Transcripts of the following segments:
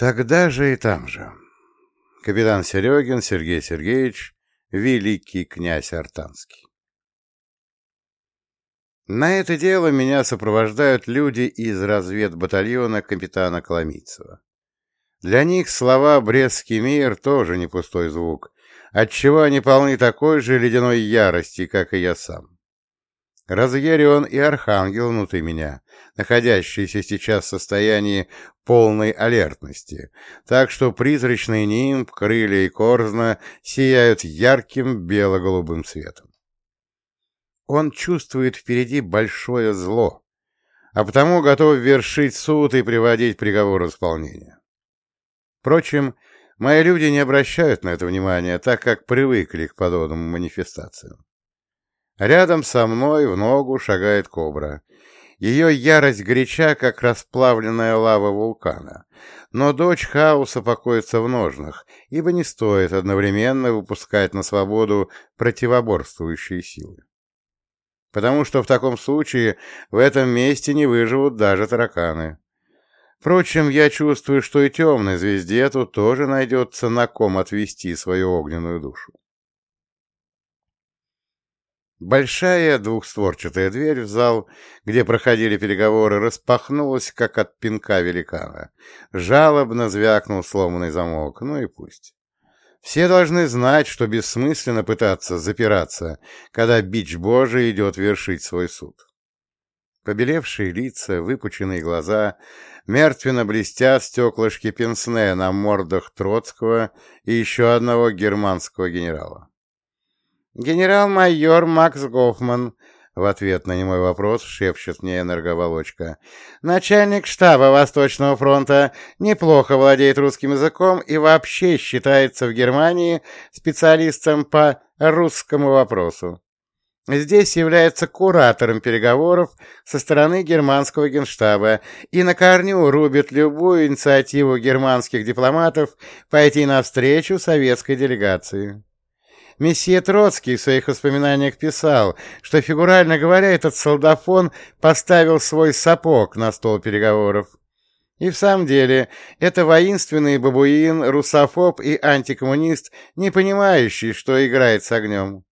Тогда же и там же. Капитан Серегин Сергей Сергеевич, великий князь Артанский. На это дело меня сопровождают люди из разведбатальона капитана Коломийцева. Для них слова «Брестский мир» тоже не пустой звук, отчего они полны такой же ледяной ярости, как и я сам. Разъярен и архангел внутри меня, находящийся сейчас в состоянии полной алертности, так что призрачный нимб, крылья и корзна сияют ярким бело-голубым светом. Он чувствует впереди большое зло, а потому готов вершить суд и приводить приговор в исполнение. Впрочем, мои люди не обращают на это внимания, так как привыкли к подобным манифестациям. Рядом со мной в ногу шагает кобра. Ее ярость горяча, как расплавленная лава вулкана. Но дочь хаоса покоится в ножнах, ибо не стоит одновременно выпускать на свободу противоборствующие силы потому что в таком случае в этом месте не выживут даже тараканы. Впрочем, я чувствую, что и темной звезде тут тоже найдется на ком отвести свою огненную душу. Большая двухстворчатая дверь в зал, где проходили переговоры, распахнулась, как от пинка великана. Жалобно звякнул сломанный замок, ну и пусть. Все должны знать, что бессмысленно пытаться запираться, когда бич Божий идет вершить свой суд. Побелевшие лица, выпученные глаза, мертвенно блестят стеклышки пенсне на мордах Троцкого и еще одного германского генерала. «Генерал-майор Макс Гофман», в ответ на немой вопрос шепчет мне энерговолочка. Начальник штаба Восточного фронта неплохо владеет русским языком и вообще считается в Германии специалистом по русскому вопросу. Здесь является куратором переговоров со стороны германского генштаба и на корню рубит любую инициативу германских дипломатов пойти навстречу советской делегации. Месье Троцкий в своих воспоминаниях писал, что, фигурально говоря, этот солдафон поставил свой сапог на стол переговоров. И в самом деле, это воинственный бабуин, русофоб и антикоммунист, не понимающий, что играет с огнем.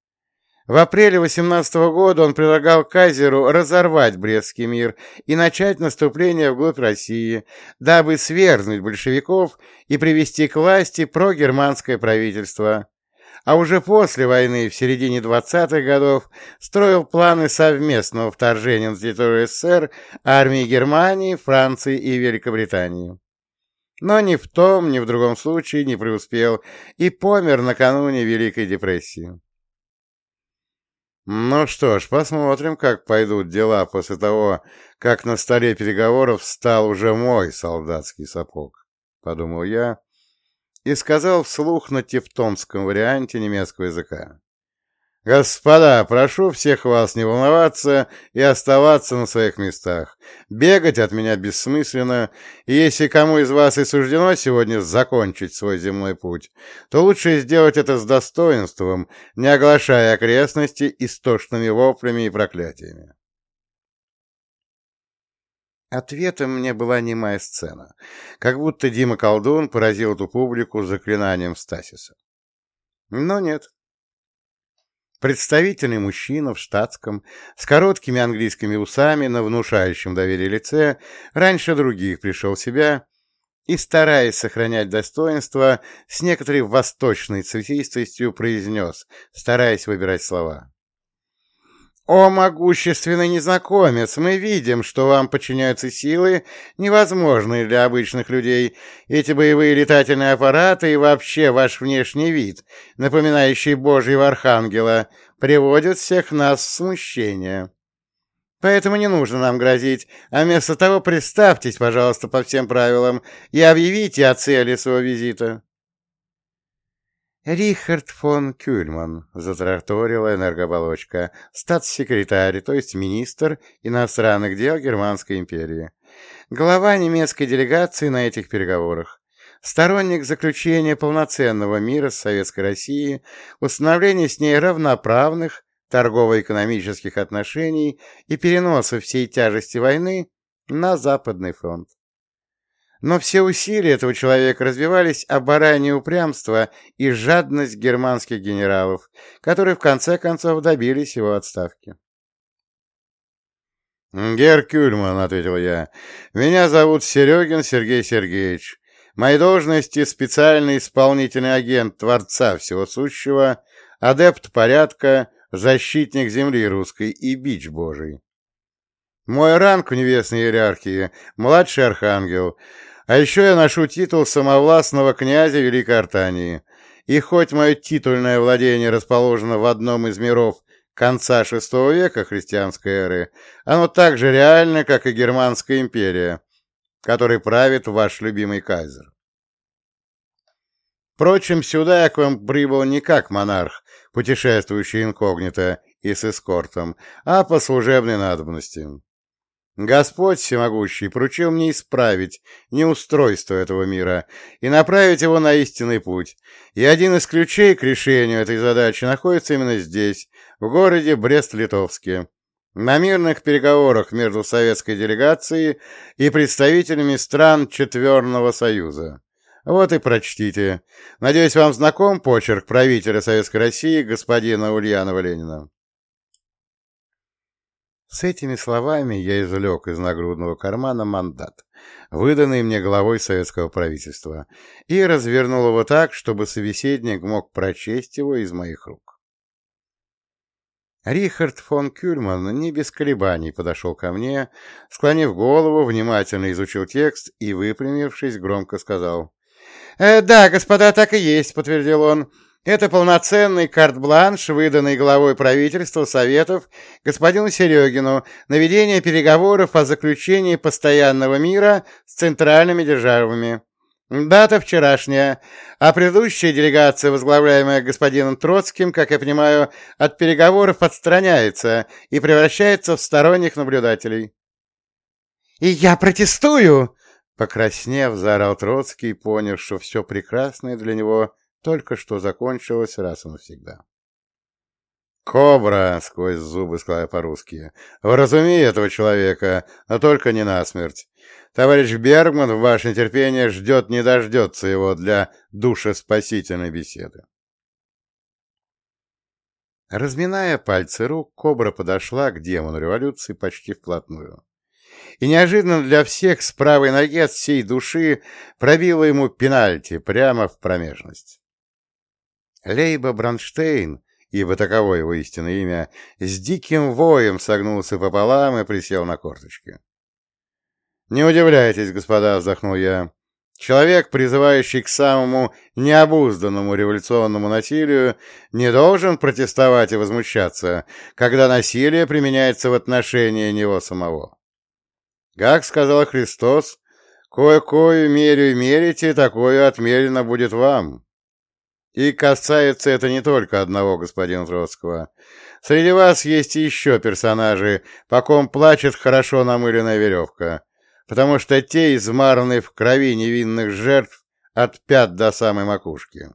В апреле 18 -го года он предлагал Кайзеру разорвать Брестский мир и начать наступление вглубь России, дабы свергнуть большевиков и привести к власти прогерманское правительство а уже после войны, в середине 20-х годов, строил планы совместного вторжения на территорию СССР армии Германии, Франции и Великобритании. Но ни в том, ни в другом случае не преуспел и помер накануне Великой депрессии. Ну что ж, посмотрим, как пойдут дела после того, как на столе переговоров стал уже мой солдатский сапог, — подумал я, и сказал вслух на тевтонском варианте немецкого языка. «Господа, прошу всех вас не волноваться и оставаться на своих местах. Бегать от меня бессмысленно, и если кому из вас и суждено сегодня закончить свой земной путь, то лучше сделать это с достоинством, не оглашая окрестности истошными воплями и проклятиями. Ответом мне была немая сцена, как будто Дима Колдун поразил эту публику заклинанием Стасиса. Но нет. Представительный мужчина в штатском, с короткими английскими усами на внушающем доверие лице, раньше других пришел в себя и, стараясь сохранять достоинство, с некоторой восточной цветистостью произнес, стараясь выбирать слова. «О, могущественный незнакомец, мы видим, что вам подчиняются силы, невозможные для обычных людей. Эти боевые летательные аппараты и вообще ваш внешний вид, напоминающий Божьего Архангела, приводят всех нас в смущение. Поэтому не нужно нам грозить, а вместо того представьтесь, пожалуйста, по всем правилам и объявите о цели своего визита». «Рихард фон Кюльман», — затраторила энергооболочка, статс-секретарь, то есть министр иностранных дел Германской империи, глава немецкой делегации на этих переговорах, сторонник заключения полноценного мира с Советской Россией, установления с ней равноправных торгово-экономических отношений и переноса всей тяжести войны на Западный фронт. Но все усилия этого человека развивались о баранье упрямство и жадность германских генералов, которые в конце концов добились его отставки. «Гер Кюльман», — ответил я, — «меня зовут Серегин Сергей Сергеевич. Мои должности — специальный исполнительный агент Творца Всего Сущего, адепт порядка, защитник земли русской и бич Божий. Мой ранг в небесной иерархии — младший архангел, а еще я ношу титул самовластного князя Великой Артании. И хоть мое титульное владение расположено в одном из миров конца VI века христианской эры, оно так же реально, как и Германская империя, которой правит ваш любимый кайзер. Впрочем, сюда я к вам прибыл не как монарх, путешествующий инкогнито и с эскортом, а по служебной надобности. Господь Всемогущий поручил мне исправить неустройство этого мира и направить его на истинный путь, и один из ключей к решению этой задачи находится именно здесь, в городе Брест-Литовске, на мирных переговорах между советской делегацией и представителями стран Четверного Союза. Вот и прочтите. Надеюсь, вам знаком почерк правителя Советской России господина Ульянова Ленина. С этими словами я извлек из нагрудного кармана мандат, выданный мне главой советского правительства, и развернул его так, чтобы собеседник мог прочесть его из моих рук. Рихард фон Кюльман не без колебаний подошел ко мне, склонив голову, внимательно изучил текст и, выпрямившись, громко сказал. «Э, «Да, господа, так и есть», — подтвердил он. Это полноценный карт-бланш, выданный главой правительства Советов господину Серегину на ведение переговоров о заключении постоянного мира с центральными державами. Дата вчерашняя, а предыдущая делегация, возглавляемая господином Троцким, как я понимаю, от переговоров отстраняется и превращается в сторонних наблюдателей. «И я протестую!» Покраснев, заорал Троцкий, поняв, что все прекрасное для него только что закончилось раз и навсегда. «Кобра!» — сквозь зубы сказал по-русски. «Вразуми этого человека, но только не насмерть. Товарищ Бергман в ваше терпение ждет не дождется его для душеспасительной беседы». Разминая пальцы рук, кобра подошла к демону революции почти вплотную. И неожиданно для всех с правой ноги от всей души пробила ему пенальти прямо в промежность. Лейба Бронштейн, ибо таково его истинное имя, с диким воем согнулся пополам и присел на корточки. «Не удивляйтесь, господа», — вздохнул я. «Человек, призывающий к самому необузданному революционному насилию, не должен протестовать и возмущаться, когда насилие применяется в отношении него самого. Как сказал Христос, «Кое-кою мерю мерите, такое отмерено будет вам». И касается это не только одного господина Троцкого. Среди вас есть еще персонажи, по ком плачет хорошо намыленная веревка, потому что те измараны в крови невинных жертв от пят до самой макушки.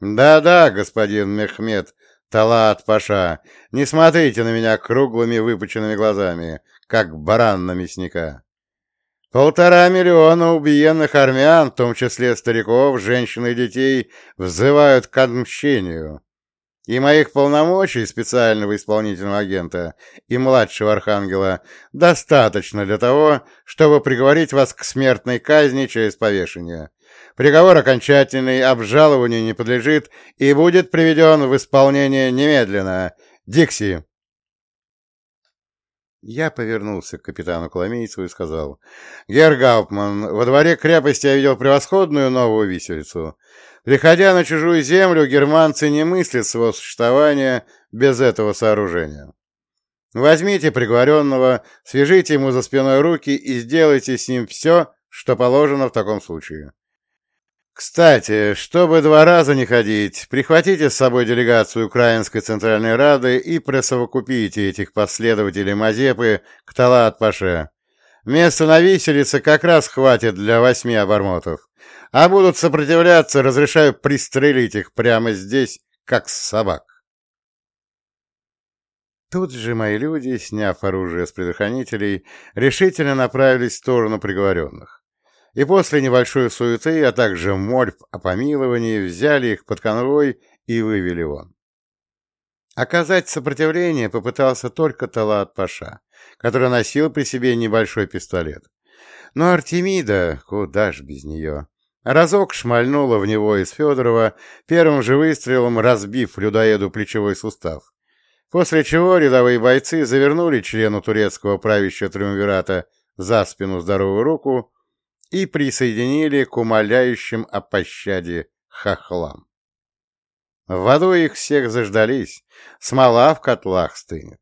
Да-да, господин Мехмед, Талат Паша, не смотрите на меня круглыми выпученными глазами, как баран на мясника. Полтора миллиона убиенных армян, в том числе стариков, женщин и детей, взывают к отмщению. И моих полномочий специального исполнительного агента и младшего архангела достаточно для того, чтобы приговорить вас к смертной казни через повешение. Приговор окончательный, обжалованию не подлежит и будет приведен в исполнение немедленно. Дикси. Я повернулся к капитану Коломейцеву и сказал, «Герр Гауптман, во дворе крепости я видел превосходную новую виселицу. Приходя на чужую землю, германцы не мыслят своего существования без этого сооружения. Возьмите приговоренного, свяжите ему за спиной руки и сделайте с ним все, что положено в таком случае. Кстати, чтобы два раза не ходить, прихватите с собой делегацию Украинской Центральной Рады и присовокупите этих последователей Мазепы к Талат-Паше. Места на виселице как раз хватит для восьми обормотов. А будут сопротивляться, разрешаю пристрелить их прямо здесь, как собак. Тут же мои люди, сняв оружие с предохранителей, решительно направились в сторону приговоренных. И после небольшой суеты, а также мольб о помиловании, взяли их под конвой и вывели вон. Оказать сопротивление попытался только Талат Паша, который носил при себе небольшой пистолет. Но Артемида, куда ж без нее, разок шмальнула в него из Федорова, первым же выстрелом разбив людоеду плечевой сустав, после чего рядовые бойцы завернули члену турецкого правящего триумвирата за спину здоровую руку и присоединили к умоляющим о пощаде хохлам. В аду их всех заждались, смола в котлах стынет.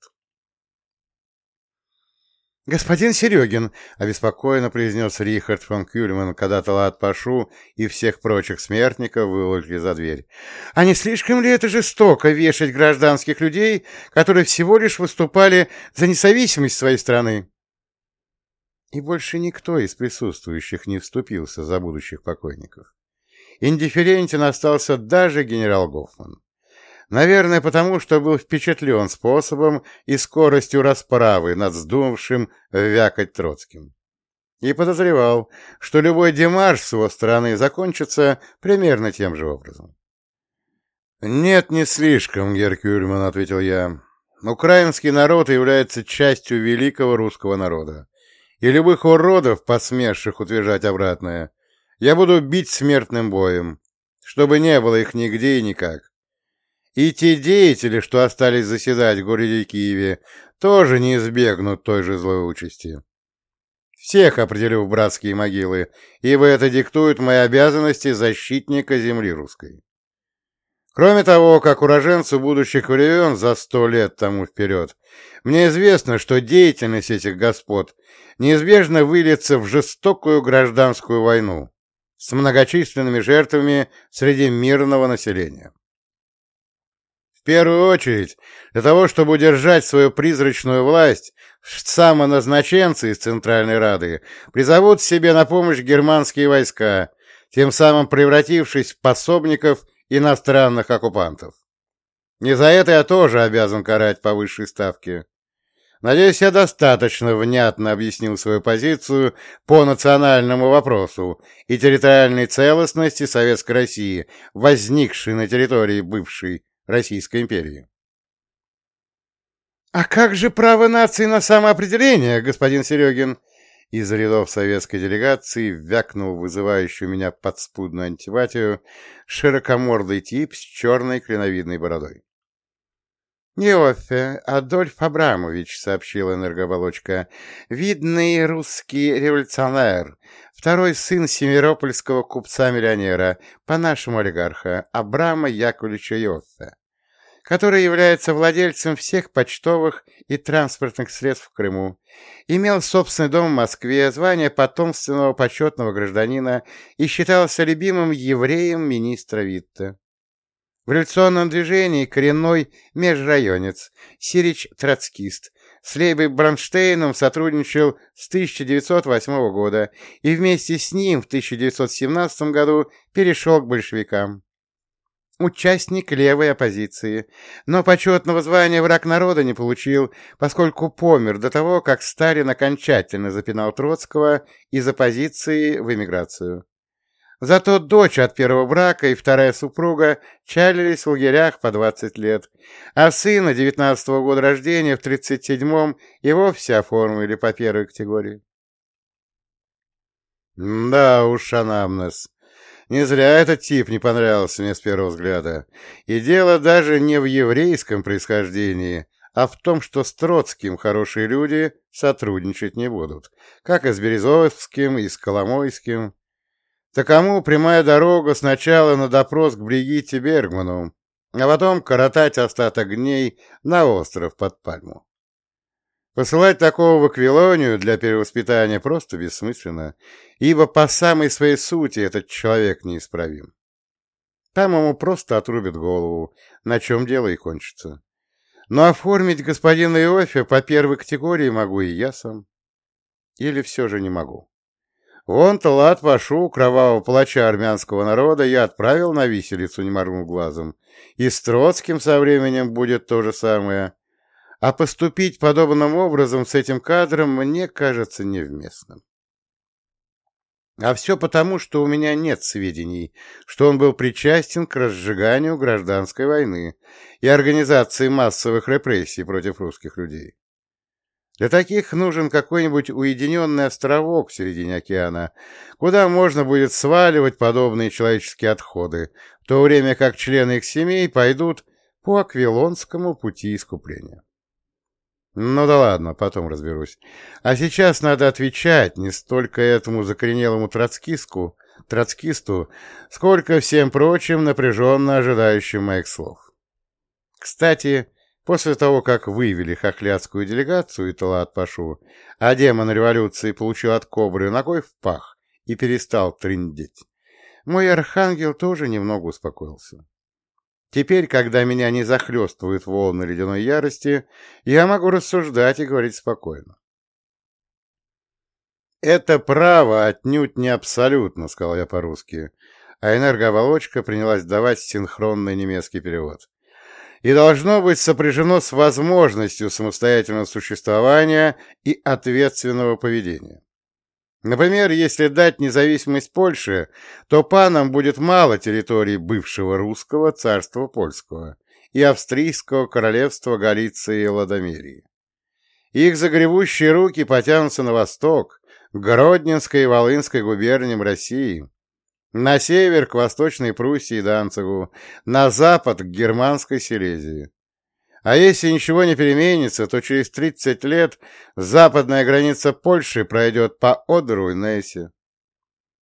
«Господин Серегин», — обеспокоенно произнес Рихард фон Кюльман, когда Талат Пашу и всех прочих смертников выволокли за дверь, «а не слишком ли это жестоко вешать гражданских людей, которые всего лишь выступали за независимость своей страны?» И больше никто из присутствующих не вступился за будущих покойников. Индифферентен остался даже генерал Гофман. Наверное, потому что был впечатлен способом и скоростью расправы над вздумавшим вякать Троцким. И подозревал, что любой демарш с его стороны закончится примерно тем же образом. «Нет, не слишком, Геркюльман», — ответил я. «Украинский народ является частью великого русского народа, и любых уродов, посмевших утверждать обратное, я буду бить смертным боем, чтобы не было их нигде и никак. И те деятели, что остались заседать в городе Киеве, тоже не избегнут той же злой участи. Всех определю в братские могилы, ибо это диктует мои обязанности защитника земли русской. Кроме того, как уроженцу будущих времен за сто лет тому вперед, мне известно, что деятельность этих господ неизбежно выльется в жестокую гражданскую войну с многочисленными жертвами среди мирного населения. Первую очередь, для того, чтобы удержать свою призрачную власть, самоназначенцы из Центральной Рады призовут себе на помощь германские войска, тем самым превратившись в пособников иностранных оккупантов. Не за это я тоже обязан карать по высшей ставке. Надеюсь, я достаточно внятно объяснил свою позицию по национальному вопросу и территориальной целостности Советской России, возникшей на территории бывшей Российской империи. «А как же право нации на самоопределение, господин Серегин?» Из рядов советской делегации вякнул вызывающую меня подспудную антипатию широкомордый тип с черной клиновидной бородой. «Неофе, Адольф Абрамович», — сообщил энергооболочка, — «видный русский революционер, второй сын симферопольского купца-миллионера, по-нашему олигарха, Абрама Яковлевича Йоффе, который является владельцем всех почтовых и транспортных средств в Крыму, имел собственный дом в Москве, звание потомственного почетного гражданина и считался любимым евреем министра Витта. В революционном движении коренной межрайонец, сирич-троцкист, с Лейбой Бронштейном сотрудничал с 1908 года и вместе с ним в 1917 году перешел к большевикам. Участник левой оппозиции, но почетного звания враг народа не получил, поскольку помер до того, как Сталин окончательно запинал Троцкого из оппозиции в эмиграцию. Зато дочь от первого брака и вторая супруга чалились в лагерях по 20 лет, а сына 19-го года рождения в 37-м и вовсе оформили по первой категории. Да уж, анамнез. Не зря этот тип не понравился мне с первого взгляда. И дело даже не в еврейском происхождении, а в том, что с Троцким хорошие люди сотрудничать не будут, как и с Березовским, и с Коломойским. Такому прямая дорога сначала на допрос к Бригитте Бергману, а потом коротать остаток дней на остров под пальму. Посылать такого в Аквилонию для перевоспитания просто бессмысленно, ибо по самой своей сути этот человек неисправим. Там ему просто отрубят голову, на чем дело и кончится. Но оформить господина Иофия по первой категории могу и я сам. Или все же не могу. Вон Талат Вашу, кровавого палача армянского народа, я отправил на виселицу, не глазом. И с Троцким со временем будет то же самое. А поступить подобным образом с этим кадром мне кажется невместным. А все потому, что у меня нет сведений, что он был причастен к разжиганию гражданской войны и организации массовых репрессий против русских людей. Для таких нужен какой-нибудь уединенный островок в середине океана, куда можно будет сваливать подобные человеческие отходы, в то время как члены их семей пойдут по аквилонскому пути искупления. Ну да ладно, потом разберусь. А сейчас надо отвечать не столько этому закоренелому троцкисту, троцкисту, сколько всем прочим напряженно ожидающим моих слов. Кстати, после того, как вывели хохлядскую делегацию и Талат Пашу, а демон революции получил от кобры ногой в пах и перестал трындеть, мой архангел тоже немного успокоился. Теперь, когда меня не захлестывают волны ледяной ярости, я могу рассуждать и говорить спокойно. «Это право отнюдь не абсолютно», — сказал я по-русски, а энергооболочка принялась давать синхронный немецкий перевод. «И должно быть сопряжено с возможностью самостоятельного существования и ответственного поведения. Например, если дать независимость Польше, то панам будет мало территорий бывшего русского царства польского и австрийского королевства Галиции и Ладомерии. Их загребущие руки потянутся на восток, к Гродненской и Волынской губерниям России, на север к Восточной Пруссии и Данцигу, на запад к Германской Силезии. А если ничего не переменится, то через 30 лет западная граница Польши пройдет по Одеру и Нессе.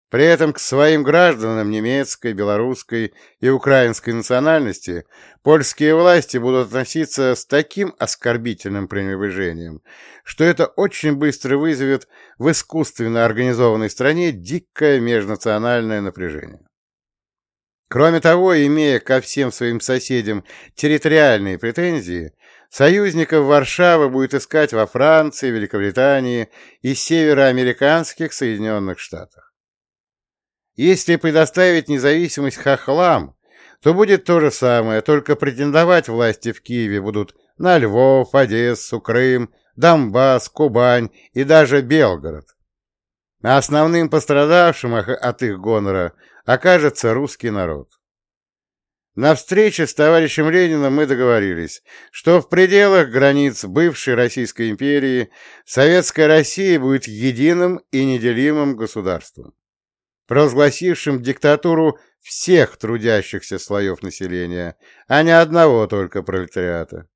При этом к своим гражданам немецкой, белорусской и украинской национальности польские власти будут относиться с таким оскорбительным пренебрежением, что это очень быстро вызовет в искусственно организованной стране дикое межнациональное напряжение. Кроме того, имея ко всем своим соседям территориальные претензии, союзников Варшава будет искать во Франции, Великобритании и североамериканских Соединенных Штатах. Если предоставить независимость хохлам, то будет то же самое, только претендовать власти в Киеве будут на Львов, Одессу, Крым, Донбасс, Кубань и даже Белгород. А основным пострадавшим от их гонора окажется русский народ. На встрече с товарищем Лениным мы договорились, что в пределах границ бывшей Российской империи Советская Россия будет единым и неделимым государством, провозгласившим диктатуру всех трудящихся слоев населения, а не одного только пролетариата.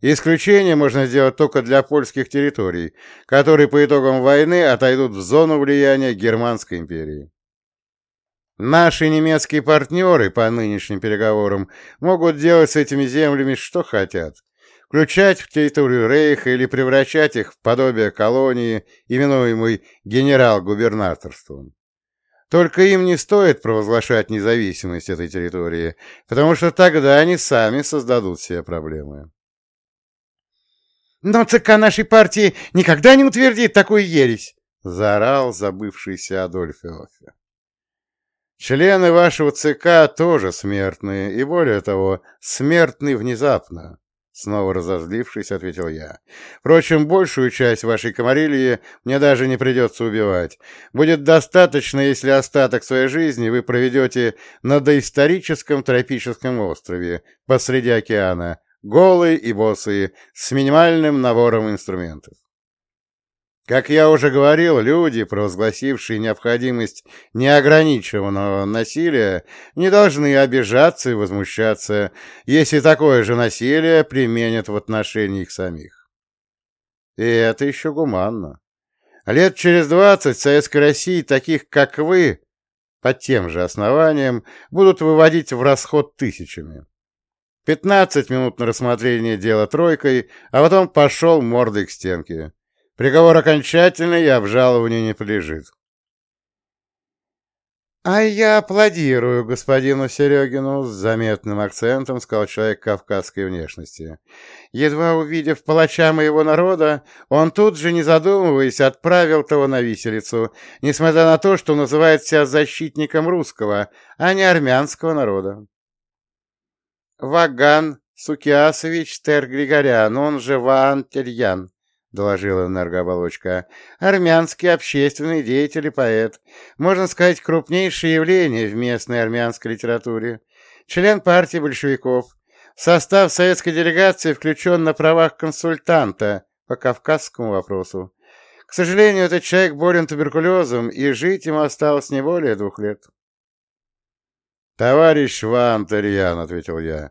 Исключение можно сделать только для польских территорий, которые по итогам войны отойдут в зону влияния Германской империи. Наши немецкие партнеры по нынешним переговорам могут делать с этими землями что хотят, включать в территорию Рейха или превращать их в подобие колонии, именуемой генерал-губернаторством. Только им не стоит провозглашать независимость этой территории, потому что тогда они сами создадут себе проблемы. «Но ЦК нашей партии никогда не утвердит такую ересь!» — заорал забывшийся Адольф Иоффе. «Члены вашего ЦК тоже смертные, и более того, смертны внезапно», — снова разозлившись, ответил я. «Впрочем, большую часть вашей комарильи мне даже не придется убивать. Будет достаточно, если остаток своей жизни вы проведете на доисторическом тропическом острове посреди океана, голые и босые, с минимальным набором инструментов. Как я уже говорил, люди, провозгласившие необходимость неограниченного насилия, не должны обижаться и возмущаться, если такое же насилие применят в отношении их самих. И это еще гуманно. Лет через двадцать в Советской России таких, как вы, по тем же основаниям, будут выводить в расход тысячами. Пятнадцать минут на рассмотрение дела тройкой, а потом пошел мордой к стенке. Приговор окончательный и обжалованию не подлежит. — А я аплодирую господину Серегину, — с заметным акцентом сказал человек кавказской внешности. Едва увидев палача моего народа, он тут же, не задумываясь, отправил того на виселицу, несмотря на то, что называет себя защитником русского, а не армянского народа. Ваган Сукиасович Тер Григорян, он же Ваан Тельян, — доложила энергооболочка. «Армянский общественный деятель и поэт. Можно сказать, крупнейшее явление в местной армянской литературе. Член партии большевиков. В состав советской делегации включен на правах консультанта по кавказскому вопросу. К сожалению, этот человек болен туберкулезом, и жить ему осталось не более двух лет». «Товарищ Ван Тарьян», — ответил я,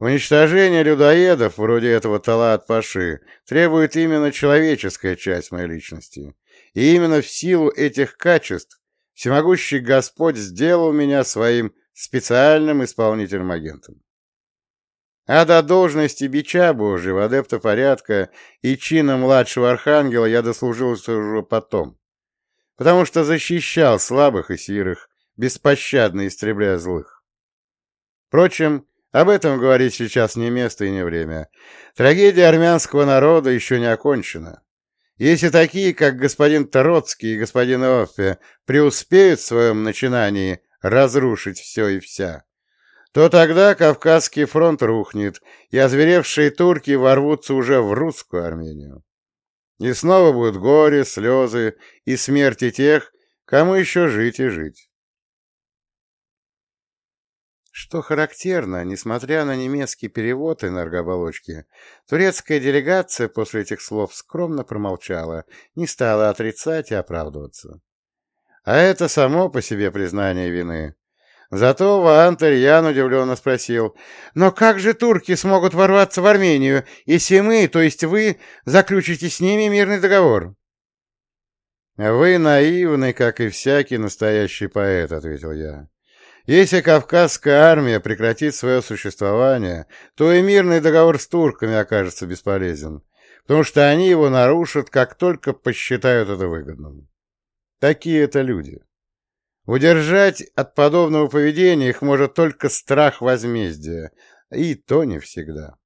Уничтожение людоедов, вроде этого Талат-Паши, требует именно человеческая часть моей личности. И именно в силу этих качеств всемогущий Господь сделал меня своим специальным исполнительным агентом. А до должности бича Божьего, адепта порядка и чина младшего архангела я дослужился уже потом, потому что защищал слабых и сирых, беспощадно истребляя злых. Впрочем, об этом говорить сейчас не место и не время. Трагедия армянского народа еще не окончена. Если такие, как господин Тароцкий и господин Оффе, преуспеют в своем начинании разрушить все и вся, то тогда Кавказский фронт рухнет, и озверевшие турки ворвутся уже в русскую Армению. И снова будут горе, слезы и смерти тех, кому еще жить и жить. Что характерно, несмотря на немецкий перевод энергооболочки, турецкая делегация после этих слов скромно промолчала, не стала отрицать и оправдываться. А это само по себе признание вины. Зато Ваан Терьян удивленно спросил, «Но как же турки смогут ворваться в Армению, если мы, то есть вы, заключите с ними мирный договор?» «Вы наивны, как и всякий настоящий поэт», — ответил я. Если Кавказская армия прекратит свое существование, то и мирный договор с турками окажется бесполезен, потому что они его нарушат, как только посчитают это выгодным. Такие это люди. Удержать от подобного поведения их может только страх возмездия, и то не всегда.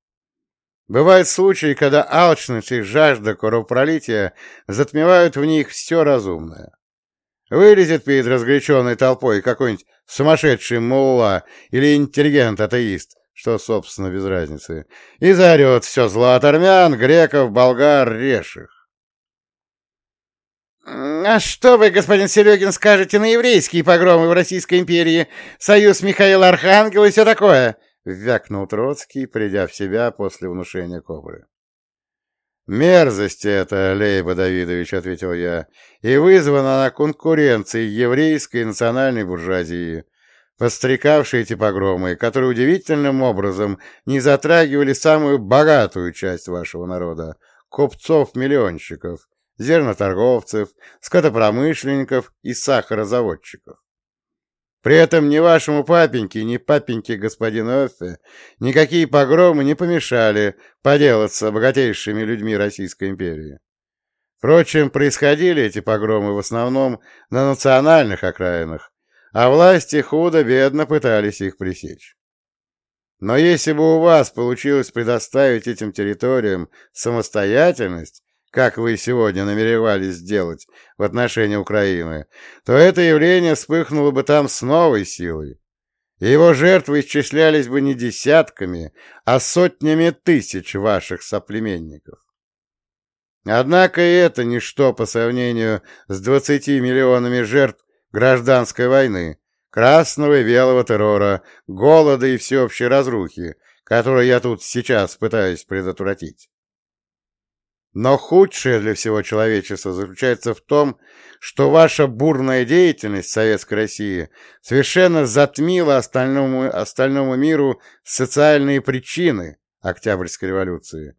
Бывают случаи, когда алчность и жажда кровопролития затмевают в них все разумное. Вылезет перед разгоряченной толпой какой-нибудь сумасшедший мулла или интеллигент-атеист, что, собственно, без разницы, и заорет все зло от армян, греков, болгар, реших. «А что вы, господин Серегин, скажете на еврейские погромы в Российской империи, союз Михаила Архангела и все такое?» — вякнул Троцкий, придя в себя после внушения Кобры. «Мерзость это, Лейба Давидович», — ответил я, — «и вызвана она конкуренцией еврейской национальной буржуазии, подстрекавшей эти погромы, которые удивительным образом не затрагивали самую богатую часть вашего народа — купцов-миллионщиков, зерноторговцев, скотопромышленников и сахарозаводчиков. При этом ни вашему папеньке, ни папеньке господину Эффе никакие погромы не помешали поделаться богатейшими людьми Российской империи. Впрочем, происходили эти погромы в основном на национальных окраинах, а власти худо-бедно пытались их пресечь. Но если бы у вас получилось предоставить этим территориям самостоятельность, как вы сегодня намеревались сделать в отношении Украины, то это явление вспыхнуло бы там с новой силой. И его жертвы исчислялись бы не десятками, а сотнями тысяч ваших соплеменников. Однако и это ничто по сравнению с 20 миллионами жертв гражданской войны, красного и белого террора, голода и всеобщей разрухи, которые я тут сейчас пытаюсь предотвратить. Но худшее для всего человечества заключается в том, что ваша бурная деятельность в Советской России совершенно затмила остальному, остальному миру социальные причины Октябрьской революции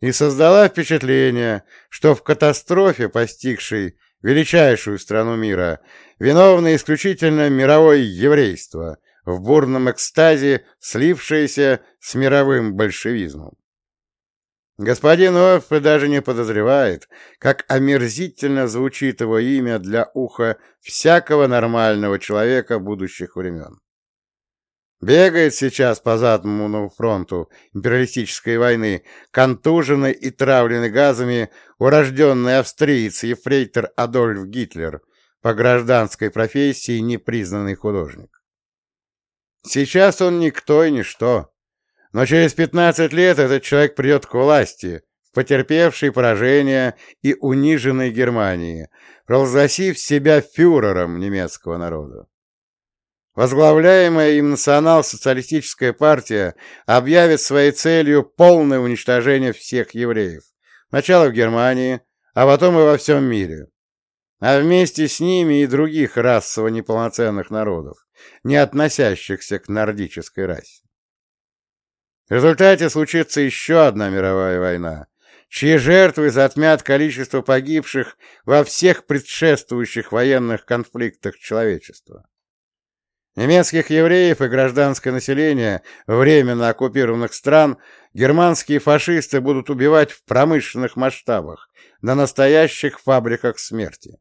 и создала впечатление, что в катастрофе, постигшей величайшую страну мира, виновно исключительно мировое еврейство, в бурном экстазе слившееся с мировым большевизмом. Господин Оффе даже не подозревает, как омерзительно звучит его имя для уха всякого нормального человека будущих времен. Бегает сейчас по Западному фронту империалистической войны, контуженный и травленный газами урожденный австриец ефрейтор Адольф Гитлер, по гражданской профессии непризнанный художник. Сейчас он никто и ничто, но через 15 лет этот человек придет к власти в потерпевшей поражение и униженной Германии, провозгласив себя фюрером немецкого народа. Возглавляемая им национал-социалистическая партия объявит своей целью полное уничтожение всех евреев, сначала в Германии, а потом и во всем мире, а вместе с ними и других расово неполноценных народов, не относящихся к нордической расе. В результате случится еще одна мировая война, чьи жертвы затмят количество погибших во всех предшествующих военных конфликтах человечества. Немецких евреев и гражданское население временно оккупированных стран германские фашисты будут убивать в промышленных масштабах, на настоящих фабриках смерти.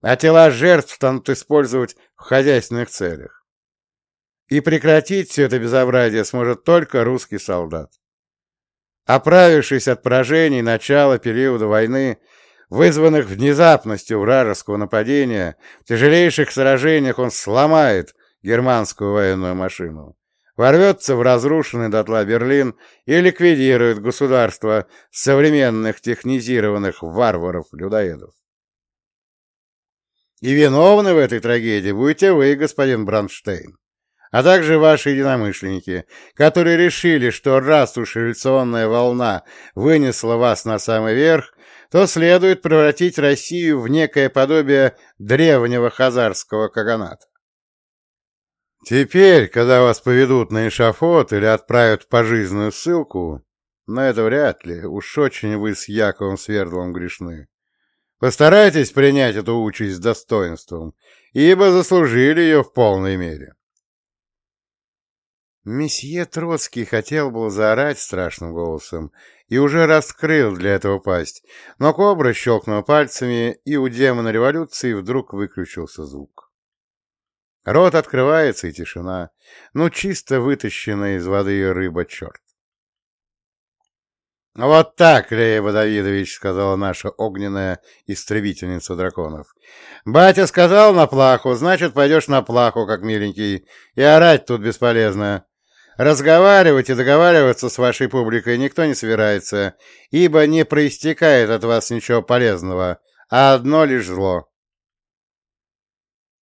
А тела жертв станут использовать в хозяйственных целях. И прекратить все это безобразие сможет только русский солдат. Оправившись от поражений начала периода войны, вызванных внезапностью вражеского нападения, в тяжелейших сражениях он сломает германскую военную машину, ворвется в разрушенный дотла Берлин и ликвидирует государство современных технизированных варваров-людоедов. И виновны в этой трагедии будете вы, господин Бранштейн а также ваши единомышленники, которые решили, что раз уж революционная волна вынесла вас на самый верх, то следует превратить Россию в некое подобие древнего хазарского каганата. Теперь, когда вас поведут на эшафот или отправят в пожизненную ссылку, но это вряд ли, уж очень вы с Яковом Свердлом грешны. Постарайтесь принять эту участь с достоинством, ибо заслужили ее в полной мере. Месье Троцкий хотел был заорать страшным голосом и уже раскрыл для этого пасть, но кобра щелкнула пальцами, и у демона революции вдруг выключился звук. Рот открывается, и тишина, ну чисто вытащенная из воды рыба-черт. «Вот так, Леева Давидович», — сказала наша огненная истребительница драконов. «Батя сказал на плаху, значит, пойдешь на плаху, как миленький, и орать тут бесполезно. Разговаривать и договариваться с вашей публикой никто не собирается, ибо не проистекает от вас ничего полезного, а одно лишь зло.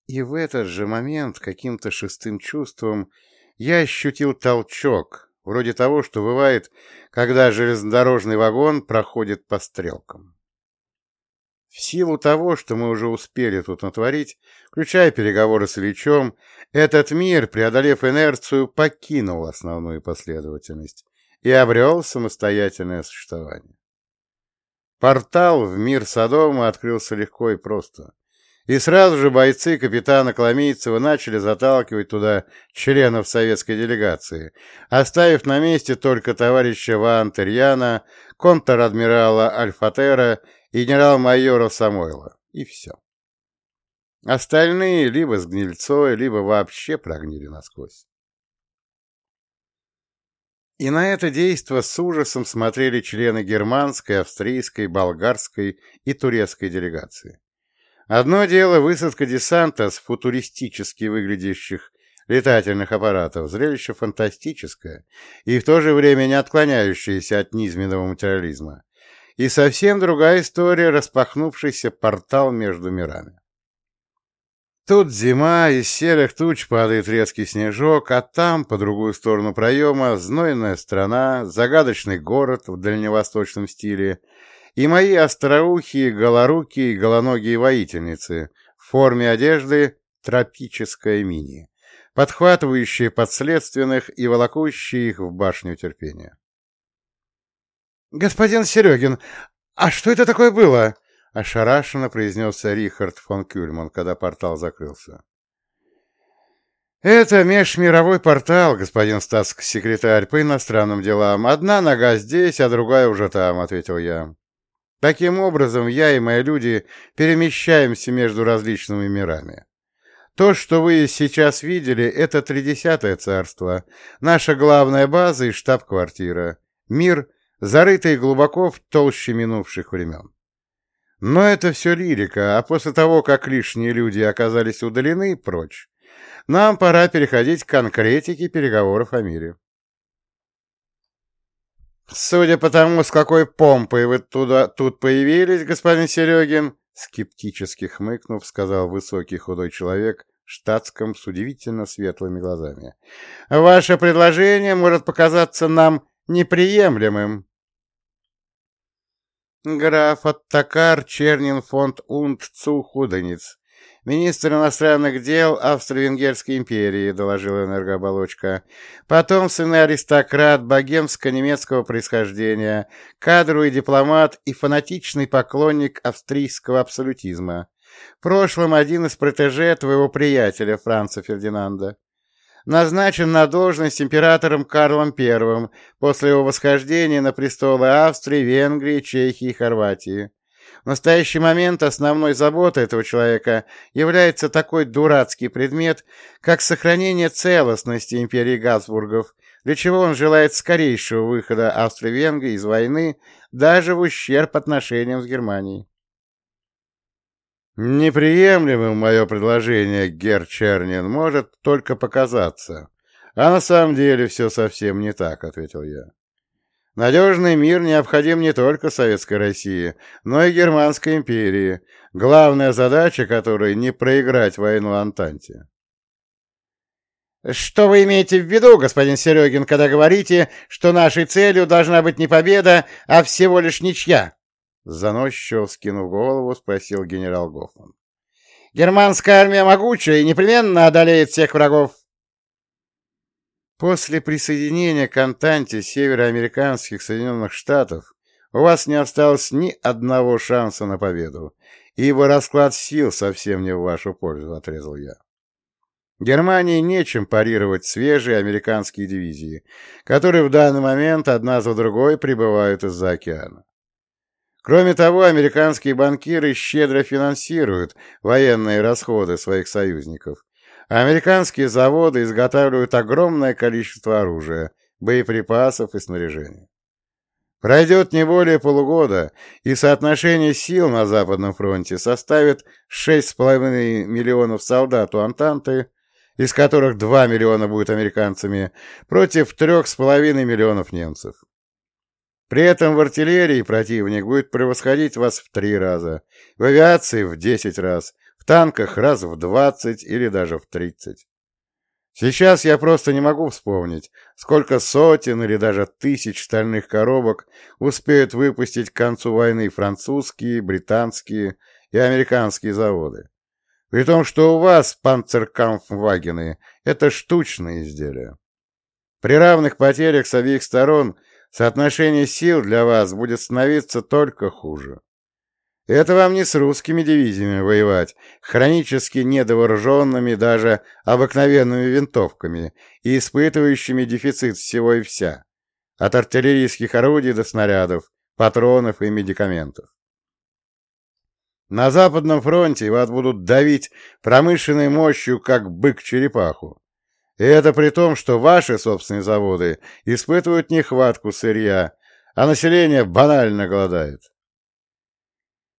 И в этот же момент каким-то шестым чувством я ощутил толчок, вроде того, что бывает, когда железнодорожный вагон проходит по стрелкам. В силу того, что мы уже успели тут натворить, включая переговоры с Ильичом, этот мир, преодолев инерцию, покинул основную последовательность и обрел самостоятельное существование. Портал в мир Содома открылся легко и просто. И сразу же бойцы капитана Коломийцева начали заталкивать туда членов советской делегации, оставив на месте только товарища Ван Терьяна, контр-адмирала Альфатера и генерал-майора Самойла. И все. Остальные либо с гнильцой, либо вообще прогнили насквозь. И на это действо с ужасом смотрели члены германской, австрийской, болгарской и турецкой делегации. Одно дело высадка десанта с футуристически выглядящих летательных аппаратов, зрелище фантастическое и в то же время не отклоняющееся от низменного материализма и совсем другая история, распахнувшийся портал между мирами. Тут зима, из серых туч падает резкий снежок, а там, по другую сторону проема, знойная страна, загадочный город в дальневосточном стиле и мои остроухие, голорукие, голоногие воительницы в форме одежды тропическая мини, подхватывающие подследственных и волокущие их в башню терпения. «Господин Серегин, а что это такое было?» — ошарашенно произнес Рихард фон Кюльман, когда портал закрылся. «Это межмировой портал, господин статс-секретарь, по иностранным делам. Одна нога здесь, а другая уже там», — ответил я. «Таким образом, я и мои люди перемещаемся между различными мирами. То, что вы сейчас видели, это Тридесятое царство, наша главная база и штаб-квартира. Мир — зарытые глубоко в толще минувших времен. Но это все лирика, а после того, как лишние люди оказались удалены прочь, нам пора переходить к конкретике переговоров о мире. Судя по тому, с какой помпой вы туда, тут появились, господин Серегин, скептически хмыкнув, сказал высокий худой человек штатском с удивительно светлыми глазами. Ваше предложение может показаться нам неприемлемым. Граф Оттакар Чернин фонд Унт Цу Худениц, Министр иностранных дел Австро-Венгерской империи, доложила энергооболочка. Потомственный аристократ богемско-немецкого происхождения, кадровый дипломат и фанатичный поклонник австрийского абсолютизма. В прошлом один из протеже твоего приятеля Франца Фердинанда. Назначен на должность императором Карлом I после его восхождения на престолы Австрии, Венгрии, Чехии и Хорватии. В настоящий момент основной заботой этого человека является такой дурацкий предмет, как сохранение целостности империи Габсбургов, для чего он желает скорейшего выхода Австро-Венгрии из войны даже в ущерб отношениям с Германией. Неприемлемым мое предложение, Гер Чернин, может только показаться. А на самом деле все совсем не так, — ответил я. Надежный мир необходим не только Советской России, но и Германской империи, главная задача которой — не проиграть войну Антанте. «Что вы имеете в виду, господин Серегин, когда говорите, что нашей целью должна быть не победа, а всего лишь ничья?» Заносчиво вскинув голову, спросил генерал Гофман. «Германская армия могучая и непременно одолеет всех врагов. После присоединения к Антанте североамериканских Соединенных Штатов у вас не осталось ни одного шанса на победу, ибо расклад сил совсем не в вашу пользу, — отрезал я. Германии нечем парировать свежие американские дивизии, которые в данный момент одна за другой прибывают из-за океана. Кроме того, американские банкиры щедро финансируют военные расходы своих союзников, Американские заводы изготавливают огромное количество оружия, боеприпасов и снаряжения. Пройдет не более полугода, и соотношение сил на Западном фронте составит 6,5 миллионов солдат у Антанты, из которых 2 миллиона будут американцами, против 3,5 миллионов немцев. При этом в артиллерии противник будет превосходить вас в три раза, в авиации в 10 раз, в танках раз в двадцать или даже в тридцать. Сейчас я просто не могу вспомнить, сколько сотен или даже тысяч стальных коробок успеют выпустить к концу войны французские, британские и американские заводы. При том, что у вас панцеркамфвагены — это штучные изделия. При равных потерях с обеих сторон соотношение сил для вас будет становиться только хуже. Это вам не с русскими дивизиями воевать, хронически недовооруженными даже обыкновенными винтовками и испытывающими дефицит всего и вся, от артиллерийских орудий до снарядов, патронов и медикаментов. На Западном фронте вас будут давить промышленной мощью, как бык-черепаху. И это при том, что ваши собственные заводы испытывают нехватку сырья, а население банально голодает.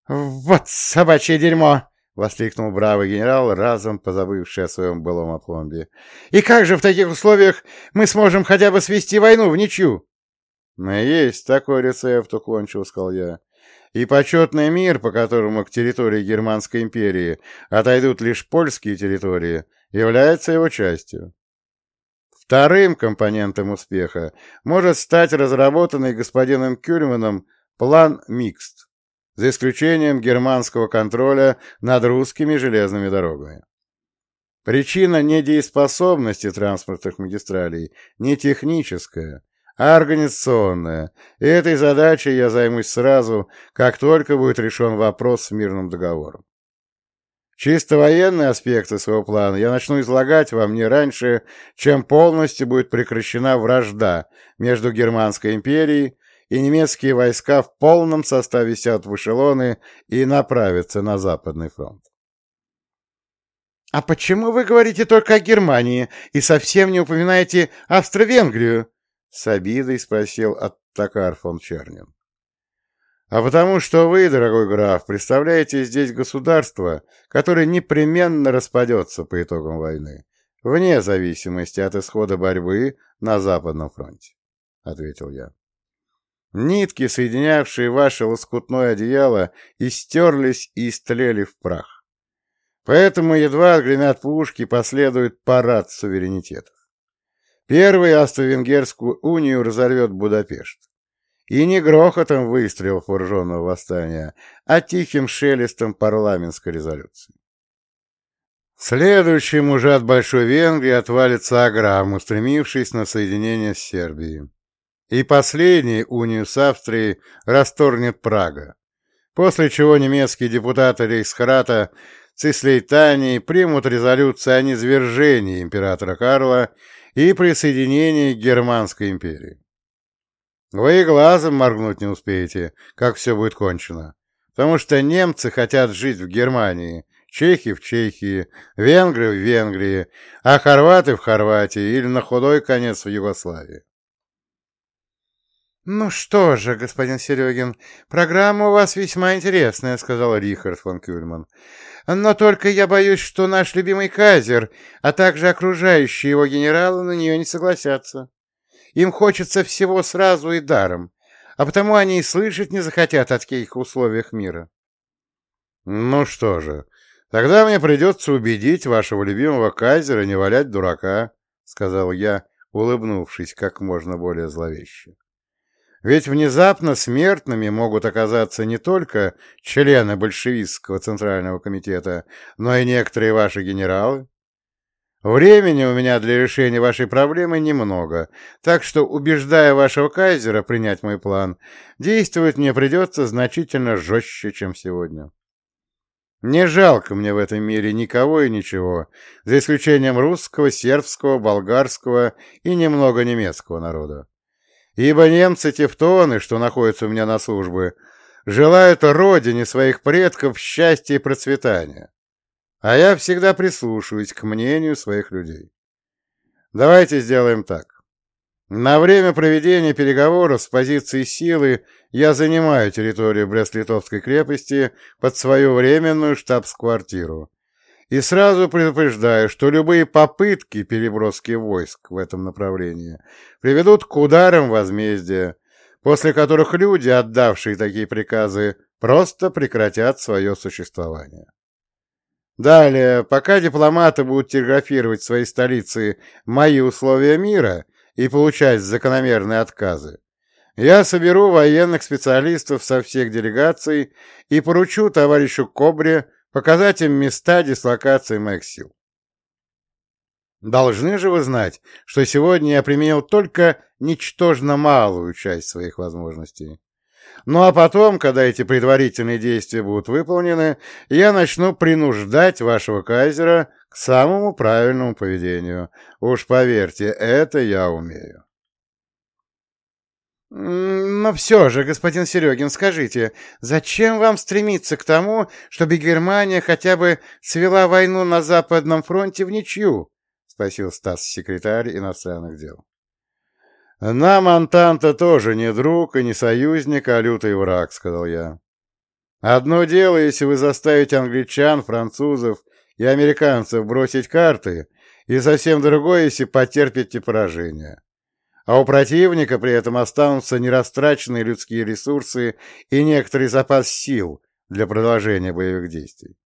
«Вот собачье дерьмо!» — воскликнул бравый генерал, разом позабывший о своем былом опломбе. «И как же в таких условиях мы сможем хотя бы свести войну в ничью?» «Есть такой рецепт», — уклончиво сказал я. «И почетный мир, по которому к территории Германской империи отойдут лишь польские территории, является его частью». Вторым компонентом успеха может стать разработанный господином Кюрманом план «Микст», за исключением германского контроля над русскими железными дорогами. Причина недееспособности транспортных магистралей не техническая, а организационная, и этой задачей я займусь сразу, как только будет решен вопрос с мирным договором. Чисто военные аспекты своего плана я начну излагать вам не раньше, чем полностью будет прекращена вражда между Германской империей и немецкие войска в полном составе сядут в эшелоны и направятся на Западный фронт. «А почему вы говорите только о Германии и совсем не упоминаете Австро-Венгрию?» — с обидой спросил Аттакар фон Чернин. «А потому что вы, дорогой граф, представляете здесь государство, которое непременно распадется по итогам войны, вне зависимости от исхода борьбы на Западном фронте», — ответил я. Нитки, соединявшие ваше лоскутное одеяло, истерлись и истлели в прах. Поэтому едва гремят пушки, последует парад суверенитетов. Первый Австро-Венгерскую унию разорвет Будапешт. И не грохотом выстрелов вооруженного восстания, а тихим шелестом парламентской резолюции. Следующим уже от Большой Венгрии отвалится Аграм, устремившись на соединение с Сербией. И последний унию с Австрией расторгнет Прага, после чего немецкие депутаты Рейхсхрата Цислейтании примут резолюцию о низвержении императора Карла и присоединении к Германской империи. Вы и глазом моргнуть не успеете, как все будет кончено, потому что немцы хотят жить в Германии, чехи в Чехии, венгры в Венгрии, а хорваты в Хорватии или на худой конец в Югославии. «Ну что же, господин Серегин, программа у вас весьма интересная», — сказал Рихард фон Кюльман. «Но только я боюсь, что наш любимый Казер, а также окружающие его генералы на нее не согласятся. Им хочется всего сразу и даром, а потому они и слышать не захотят о таких условиях мира». «Ну что же, тогда мне придется убедить вашего любимого Казера не валять дурака», — сказал я, улыбнувшись как можно более зловеще. Ведь внезапно смертными могут оказаться не только члены большевистского центрального комитета, но и некоторые ваши генералы. Времени у меня для решения вашей проблемы немного, так что, убеждая вашего кайзера принять мой план, действовать мне придется значительно жестче, чем сегодня. Не жалко мне в этом мире никого и ничего, за исключением русского, сербского, болгарского и немного немецкого народа. Ибо немцы-тевтоны, что находятся у меня на службе, желают родине своих предков счастья и процветания. А я всегда прислушиваюсь к мнению своих людей. Давайте сделаем так. На время проведения переговоров с позиции силы я занимаю территорию Брест-Литовской крепости под свою временную штаб-квартиру, и сразу предупреждаю, что любые попытки переброски войск в этом направлении приведут к ударам возмездия, после которых люди, отдавшие такие приказы, просто прекратят свое существование. Далее, пока дипломаты будут телеграфировать в своей столице мои условия мира и получать закономерные отказы, я соберу военных специалистов со всех делегаций и поручу товарищу Кобре показать им места дислокации моих сил. Должны же вы знать, что сегодня я применил только ничтожно малую часть своих возможностей. Ну а потом, когда эти предварительные действия будут выполнены, я начну принуждать вашего кайзера к самому правильному поведению. Уж поверьте, это я умею. Но все же, господин Серегин, скажите, зачем вам стремиться к тому, чтобы Германия хотя бы свела войну на Западном фронте в ничью? — спросил Стас-секретарь иностранных дел. — Нам Антанта тоже не друг и не союзник, а лютый враг, — сказал я. Одно дело, если вы заставите англичан, французов и американцев бросить карты, и совсем другое, если потерпите поражение а у противника при этом останутся нерастраченные людские ресурсы и некоторый запас сил для продолжения боевых действий.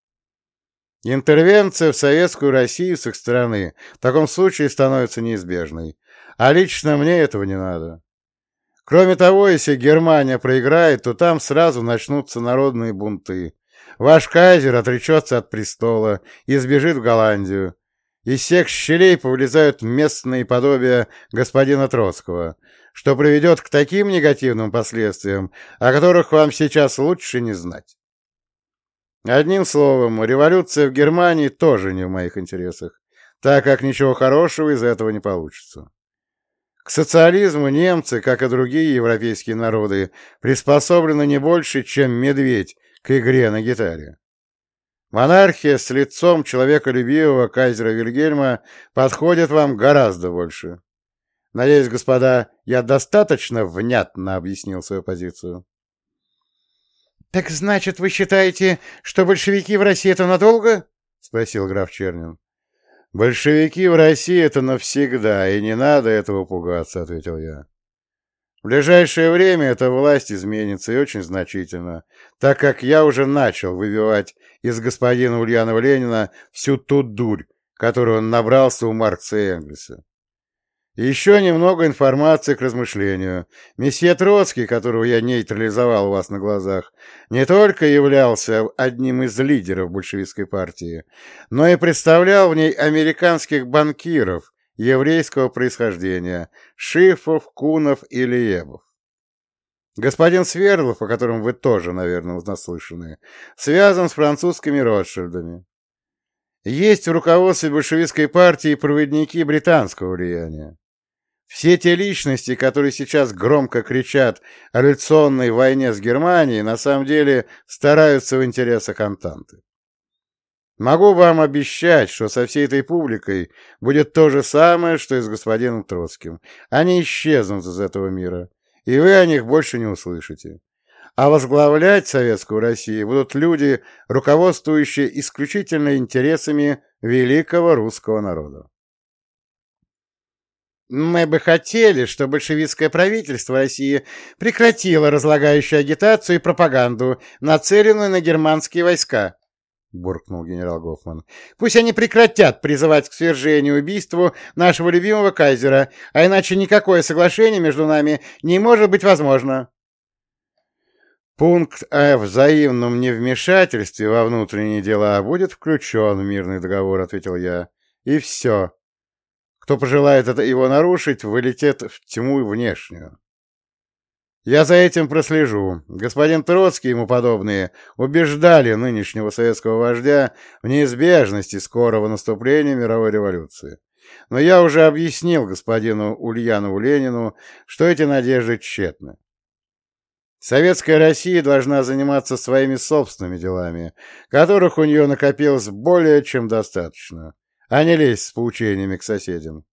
Интервенция в советскую Россию с их стороны в таком случае становится неизбежной, а лично мне этого не надо. Кроме того, если Германия проиграет, то там сразу начнутся народные бунты. Ваш кайзер отречется от престола и сбежит в Голландию, из всех щелей повылезают местные подобия господина Троцкого, что приведет к таким негативным последствиям, о которых вам сейчас лучше не знать. Одним словом, революция в Германии тоже не в моих интересах, так как ничего хорошего из этого не получится. К социализму немцы, как и другие европейские народы, приспособлены не больше, чем медведь к игре на гитаре. Монархия с лицом человеколюбивого кайзера Вильгельма подходит вам гораздо больше. Надеюсь, господа, я достаточно внятно объяснил свою позицию. — Так значит, вы считаете, что большевики в России это надолго? — спросил граф Чернин. — Большевики в России это навсегда, и не надо этого пугаться, — ответил я. В ближайшее время эта власть изменится и очень значительно, так как я уже начал выбивать из господина Ульянова Ленина всю ту дурь, которую он набрался у Маркса и Энгельса. Еще немного информации к размышлению. Месье Троцкий, которого я нейтрализовал у вас на глазах, не только являлся одним из лидеров большевистской партии, но и представлял в ней американских банкиров еврейского происхождения – Шифов, Кунов и Лиебов. Господин Свердлов, о котором вы тоже, наверное, наслышаны, связан с французскими Ротшильдами. Есть в руководстве большевистской партии проводники британского влияния. Все те личности, которые сейчас громко кричат о революционной войне с Германией, на самом деле стараются в интересах Антанты. Могу вам обещать, что со всей этой публикой будет то же самое, что и с господином Троцким. Они исчезнут из этого мира, и вы о них больше не услышите. А возглавлять Советскую Россию будут люди, руководствующие исключительно интересами великого русского народа. Мы бы хотели, чтобы большевистское правительство России прекратило разлагающую агитацию и пропаганду, нацеленную на германские войска, — буркнул генерал Гофман. — Пусть они прекратят призывать к свержению убийству нашего любимого кайзера, а иначе никакое соглашение между нами не может быть возможно. Пункт о взаимном невмешательстве во внутренние дела будет включен в мирный договор, — ответил я. — И все. Кто пожелает это его нарушить, вылетит в тьму внешнюю. Я за этим прослежу. Господин Троцкий и ему подобные убеждали нынешнего советского вождя в неизбежности скорого наступления мировой революции. Но я уже объяснил господину Ульянову Ленину, что эти надежды тщетны. Советская Россия должна заниматься своими собственными делами, которых у нее накопилось более чем достаточно, а не лезть с поучениями к соседям.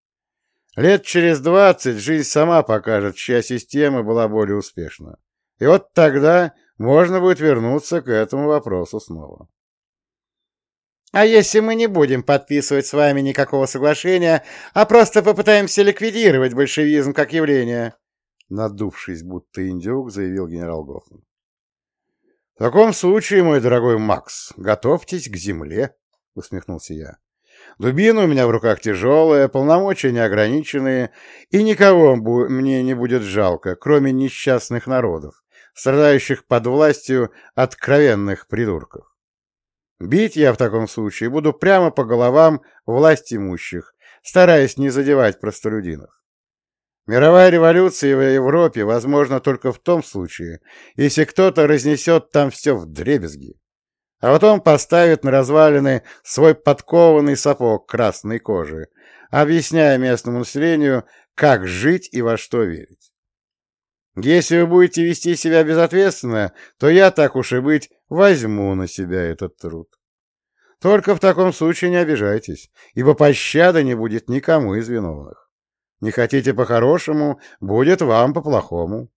Лет через двадцать жизнь сама покажет, чья система была более успешна. И вот тогда можно будет вернуться к этому вопросу снова. А если мы не будем подписывать с вами никакого соглашения, а просто попытаемся ликвидировать большевизм как явление? Надувшись, будто индюк, заявил генерал Гофман. В таком случае, мой дорогой Макс, готовьтесь к земле, усмехнулся я. Дубина у меня в руках тяжелая, полномочия неограниченные, и никого мне не будет жалко, кроме несчастных народов, страдающих под властью откровенных придурков. Бить я в таком случае буду прямо по головам власть имущих, стараясь не задевать простолюдинов. Мировая революция в Европе возможна только в том случае, если кто-то разнесет там все в дребезги а потом поставит на развалины свой подкованный сапог красной кожи, объясняя местному населению, как жить и во что верить. Если вы будете вести себя безответственно, то я, так уж и быть, возьму на себя этот труд. Только в таком случае не обижайтесь, ибо пощады не будет никому из виновных. Не хотите по-хорошему, будет вам по-плохому.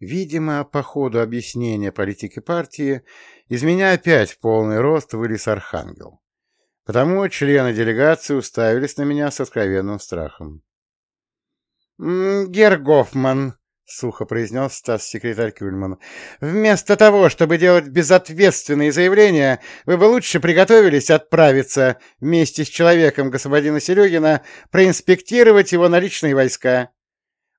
Видимо, по ходу объяснения политики партии из меня опять в полный рост вылез архангел. Потому члены делегации уставились на меня с откровенным страхом. «Герр Гофман», — сухо произнес статс-секретарь Кюльман, — «вместо того, чтобы делать безответственные заявления, вы бы лучше приготовились отправиться вместе с человеком господина Серегина проинспектировать его наличные войска».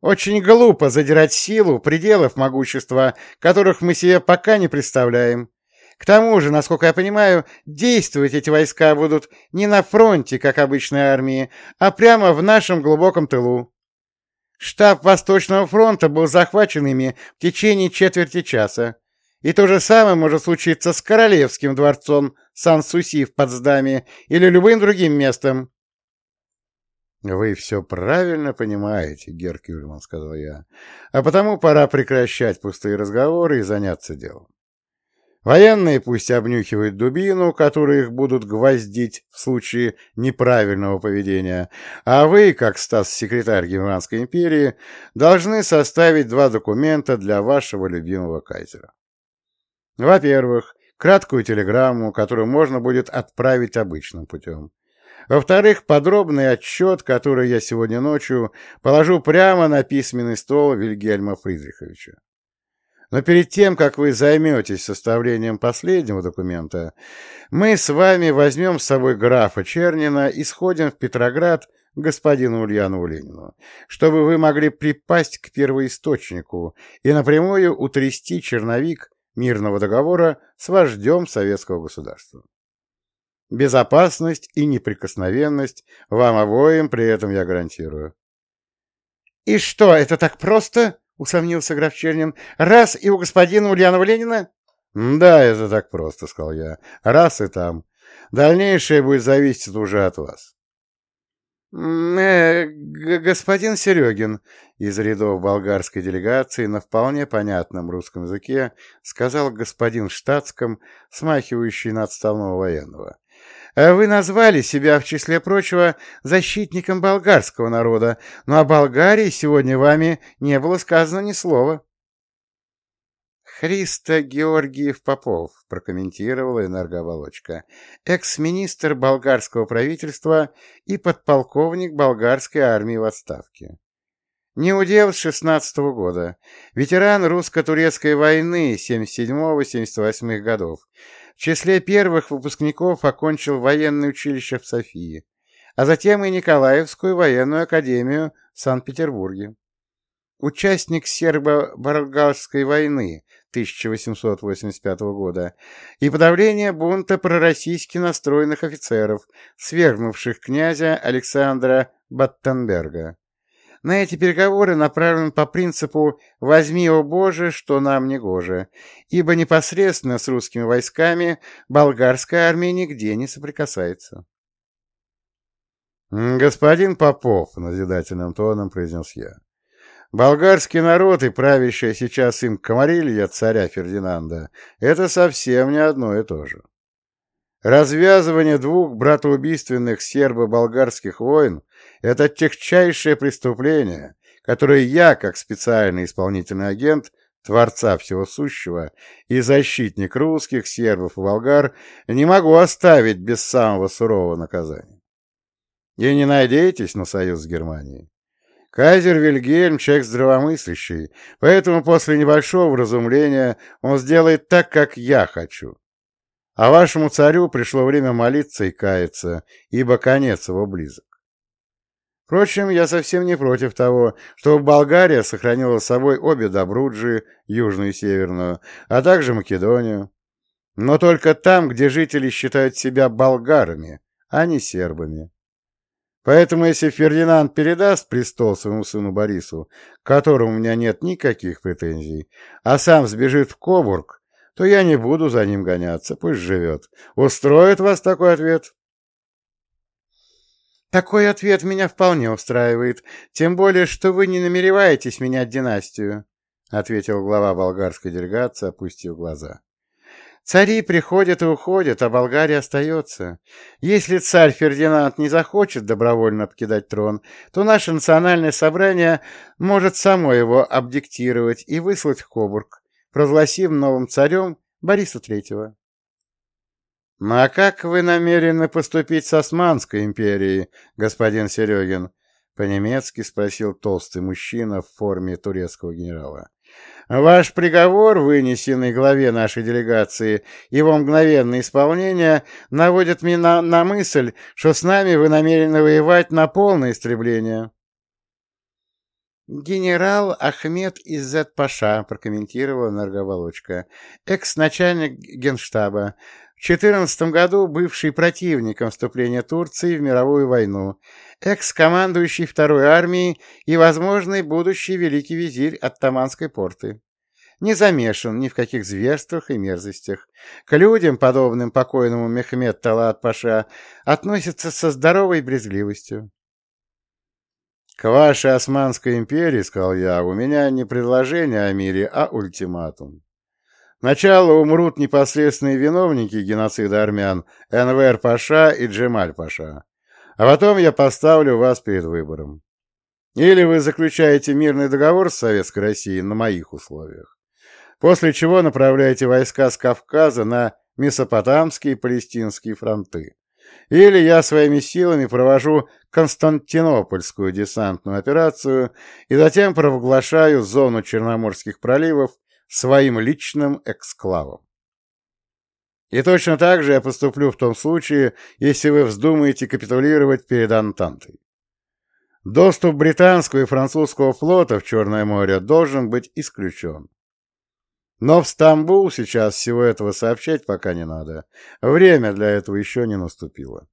Очень глупо задирать силу пределов могущества, которых мы себе пока не представляем. К тому же, насколько я понимаю, действовать эти войска будут не на фронте, как обычной армии, а прямо в нашем глубоком тылу. Штаб Восточного фронта был захвачен ими в течение четверти часа. И то же самое может случиться с Королевским дворцом Сан-Суси в Потсдаме или любым другим местом. «Вы все правильно понимаете, Геркюльман», — сказал я. «А потому пора прекращать пустые разговоры и заняться делом. Военные пусть обнюхивают дубину, которую их будут гвоздить в случае неправильного поведения, а вы, как Стас-секретарь Германской империи, должны составить два документа для вашего любимого кайзера. Во-первых, краткую телеграмму, которую можно будет отправить обычным путем. Во-вторых, подробный отчет, который я сегодня ночью положу прямо на письменный стол Вильгельма Фридриховича. Но перед тем, как вы займетесь составлением последнего документа, мы с вами возьмем с собой графа Чернина и сходим в Петроград к господину Ульянову Ленину, чтобы вы могли припасть к первоисточнику и напрямую утрясти черновик мирного договора с вождем советского государства. Безопасность и неприкосновенность вам обоим при этом я гарантирую. — И что, это так просто? — усомнился граф Чернин. — Раз и у господина Ульянова Ленина? — Да, это так просто, — сказал я. — Раз и там. Дальнейшее будет зависеть уже от вас. Э, господин Серегин из рядов болгарской делегации на вполне понятном русском языке сказал господин штатском, смахивающий на отставного военного. «Э, «Вы назвали себя, в числе прочего, защитником болгарского народа, но о Болгарии сегодня вами не было сказано ни слова». Христо Георгиев Попов, прокомментировала энергооболочка, экс-министр болгарского правительства и подполковник болгарской армии в отставке. Неудел с 16 -го года, ветеран русско-турецкой войны 77-78 годов, в числе первых выпускников окончил военное училище в Софии, а затем и Николаевскую военную академию в Санкт-Петербурге. Участник сербо-болгарской войны 1885 года и подавление бунта пророссийски настроенных офицеров, свергнувших князя Александра Баттенберга. На эти переговоры направлен по принципу «возьми, о Боже, что нам не гоже», ибо непосредственно с русскими войсками болгарская армия нигде не соприкасается. «Господин Попов», — назидательным тоном произнес я, Болгарский народ и правящая сейчас им комарилья царя Фердинанда — это совсем не одно и то же. Развязывание двух братоубийственных сербо-болгарских войн — это техчайшее преступление, которое я, как специальный исполнительный агент, Творца Всего Сущего и защитник русских, сербов и болгар, не могу оставить без самого сурового наказания. И не надейтесь на союз с Германией. Кайзер Вильгельм — человек здравомыслящий, поэтому после небольшого вразумления он сделает так, как я хочу. А вашему царю пришло время молиться и каяться, ибо конец его близок. Впрочем, я совсем не против того, чтобы Болгария сохранила с собой обе Добруджи, южную и северную, а также Македонию. Но только там, где жители считают себя болгарами, а не сербами. Поэтому если Фердинанд передаст престол своему сыну Борису, к которому у меня нет никаких претензий, а сам сбежит в Кобург, то я не буду за ним гоняться, пусть живет. Устроит вас такой ответ? Такой ответ меня вполне устраивает, тем более, что вы не намереваетесь менять династию, — ответил глава болгарской делегации, опустив глаза. Цари приходят и уходят, а Болгария остается. Если царь Фердинанд не захочет добровольно покидать трон, то наше национальное собрание может само его абдиктировать и выслать в Кобург, провозгласив новым царем Бориса Третьего. «Ну а как вы намерены поступить с Османской империей, господин Серегин?» — по-немецки спросил толстый мужчина в форме турецкого генерала. Ваш приговор, вынесенный главе нашей делегации, его мгновенное исполнение, наводит меня на, на мысль, что с нами вы намерены воевать на полное истребление. Генерал Ахмед Иззет Паша, прокомментировал энерговолочка, экс-начальник генштаба, в 14 году бывший противником вступления Турции в мировую войну, экс-командующий второй армией и возможный будущий великий визирь Оттаманской порты. Не замешан ни в каких зверствах и мерзостях. К людям, подобным покойному Мехмед Талат Паша, относится со здоровой брезгливостью. «К вашей Османской империи, — сказал я, — у меня не предложение о мире, а ультиматум. Сначала умрут непосредственные виновники геноцида армян Энвер Паша и Джемаль Паша. А потом я поставлю вас перед выбором. Или вы заключаете мирный договор с Советской Россией на моих условиях, после чего направляете войска с Кавказа на Месопотамские и Палестинские фронты, Или я своими силами провожу Константинопольскую десантную операцию и затем провозглашаю зону Черноморских проливов своим личным эксклавом. И точно так же я поступлю в том случае, если вы вздумаете капитулировать перед Антантой. Доступ британского и французского флота в Черное море должен быть исключен. Но в Стамбул сейчас всего этого сообщать пока не надо. Время для этого еще не наступило.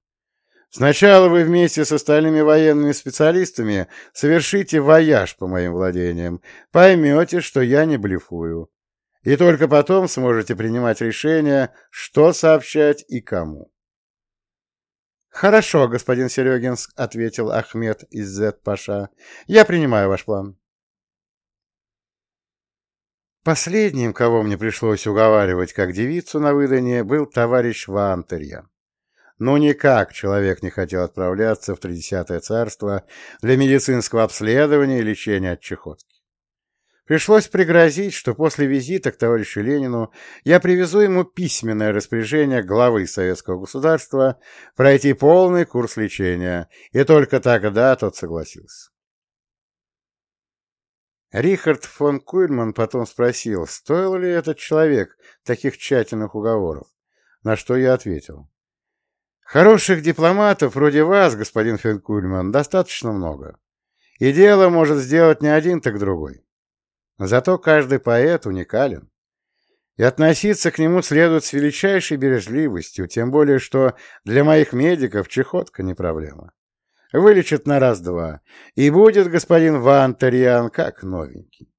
Сначала вы вместе с остальными военными специалистами совершите вояж по моим владениям, поймете, что я не блефую. И только потом сможете принимать решение, что сообщать и кому. «Хорошо, господин Серегин», — ответил Ахмед из Зет-Паша. «Я принимаю ваш план». Последним, кого мне пришлось уговаривать как девицу на выданье, был товарищ Вантерья. Но никак человек не хотел отправляться в Тридесятое царство для медицинского обследования и лечения от чехотки. Пришлось пригрозить, что после визита к товарищу Ленину я привезу ему письменное распоряжение главы советского государства пройти полный курс лечения, и только тогда тот согласился. Рихард фон Куйльман потом спросил, стоил ли этот человек таких тщательных уговоров, на что я ответил. Хороших дипломатов вроде вас, господин фон Куйльман, достаточно много. И дело может сделать не один, так другой. Зато каждый поэт уникален. И относиться к нему следует с величайшей бережливостью, тем более, что для моих медиков чехотка не проблема. Вылечит на раз-два, и будет господин Ван как новенький.